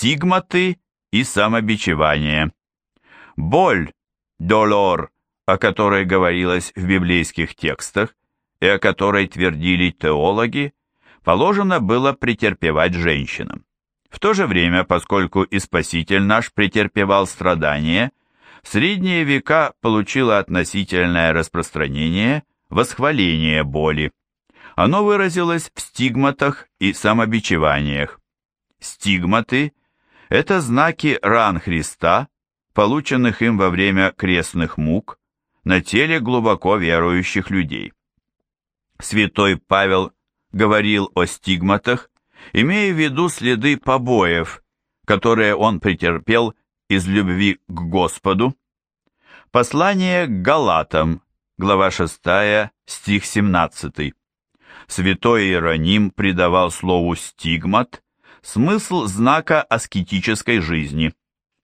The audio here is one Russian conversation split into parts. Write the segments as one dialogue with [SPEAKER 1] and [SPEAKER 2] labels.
[SPEAKER 1] стигматы и самобичевание. Боль, долор, о которой говорилось в библейских текстах и о которой твердили теологи, положено было претерпевать женщинам. В то же время, поскольку и Спаситель наш претерпевал страдания, в средние века получило относительное распространение восхваление боли. Оно выразилось в стигматах и самобичеваниях. Стигматы – это знаки ран Христа, полученных им во время крестных мук, на теле глубоко верующих людей. Святой Павел говорил о стигматах, имея в виду следы побоев, которые он претерпел из любви к Господу. Послание к Галатам, глава 6, стих 17. Святой Иероним придавал слову «стигмат» смысл знака аскетической жизни.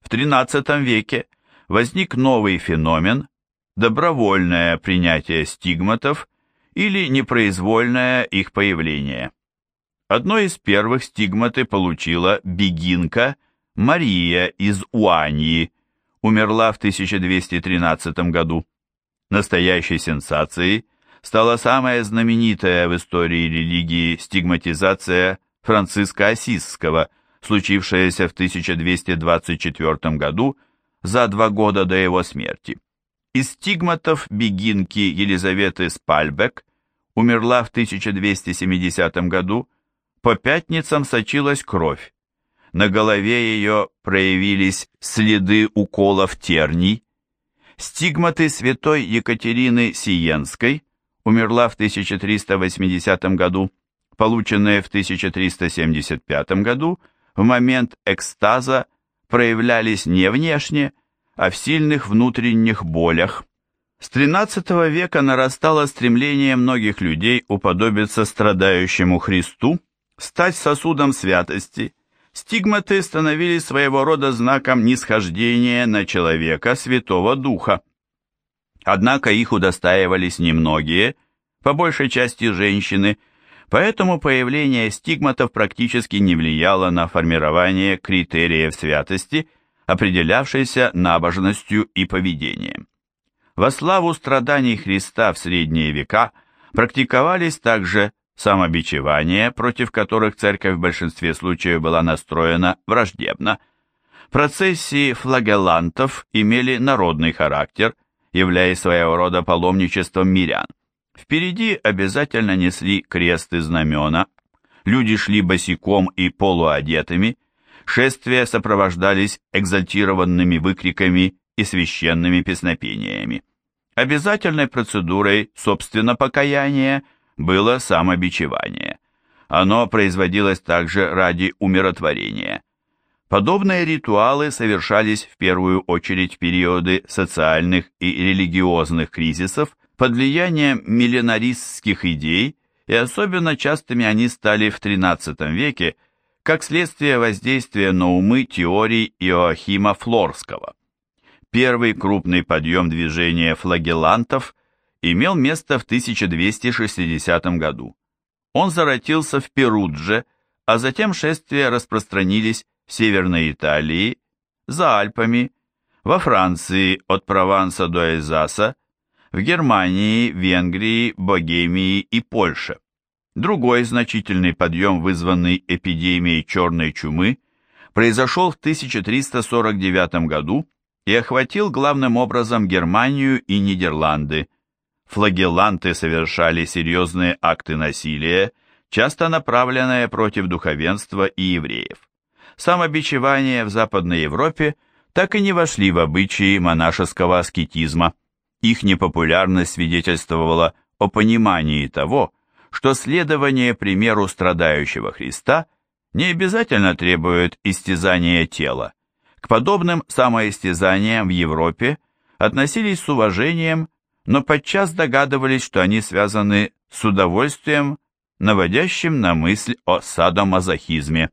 [SPEAKER 1] В XIII веке возник новый феномен – добровольное принятие стигматов или непроизвольное их появление. Одной из первых стигматы получила бегинка Мария из Уаньи, умерла в 1213 году. Настоящей сенсацией стала самая знаменитая в истории религии стигматизация Франциска Осисского, случившаяся в 1224 году, за два года до его смерти. Из стигматов бегинки Елизаветы Спальбек умерла в 1270 году, по пятницам сочилась кровь. На голове ее проявились следы уколов терний. Стигматы святой Екатерины Сиенской умерла в 1380 году, полученные в 1375 году, в момент экстаза проявлялись не внешне, а в сильных внутренних болях. С XIII века нарастало стремление многих людей уподобиться страдающему Христу, стать сосудом святости. Стигматы становились своего рода знаком нисхождения на человека Святого Духа. Однако их удостаивались немногие, по большей части женщины, поэтому появление стигматов практически не влияло на формирование критериев святости, определявшейся набожностью и поведением. Во славу страданий Христа в средние века практиковались также самобичевания, против которых церковь в большинстве случаев была настроена враждебно. Процессии флагеллантов имели народный характер, являясь своего рода паломничеством мирян. Впереди обязательно несли крест и знамена, люди шли босиком и полуодетыми, шествия сопровождались экзальтированными выкриками и священными песнопениями. Обязательной процедурой, собственно, покаяния было самобичевание. Оно производилось также ради умиротворения. Подобные ритуалы совершались в первую очередь в периоды социальных и религиозных кризисов под влиянием миллинаристских идей, и особенно частыми они стали в XIII веке как следствие воздействия на умы теорий Иоахима Флорского. Первый крупный подъем движения флагеллантов имел место в 1260 году. Он зародился в Перудже, а затем шествия распространились в Северной Италии, за Альпами, во Франции от Прованса до Эльзаса, в Германии, Венгрии, Богемии и Польше. Другой значительный подъем, вызванный эпидемией черной чумы, произошел в 1349 году и охватил главным образом Германию и Нидерланды. Флагелланты совершали серьезные акты насилия, часто направленные против духовенства и евреев. Самобичевания в Западной Европе так и не вошли в обычаи монашеского аскетизма. Их непопулярность свидетельствовала о понимании того, что следование примеру страдающего Христа не обязательно требует истязания тела. К подобным самоистязаниям в Европе относились с уважением, но подчас догадывались, что они связаны с удовольствием, наводящим на мысль о садомазохизме.